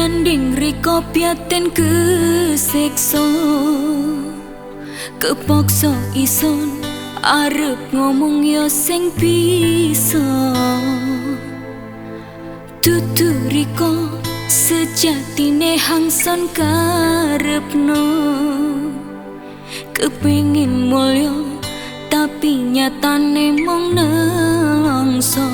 Nanging riko piaten kesekso. Kepokso ison Arep ngomong yo sing bisa. Tutu riko Sejatine hangson karepno. Kepingin mulio Tapi nyatane mong nelongso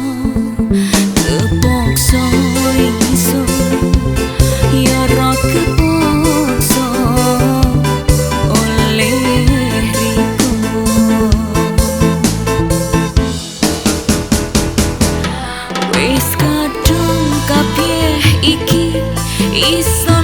It's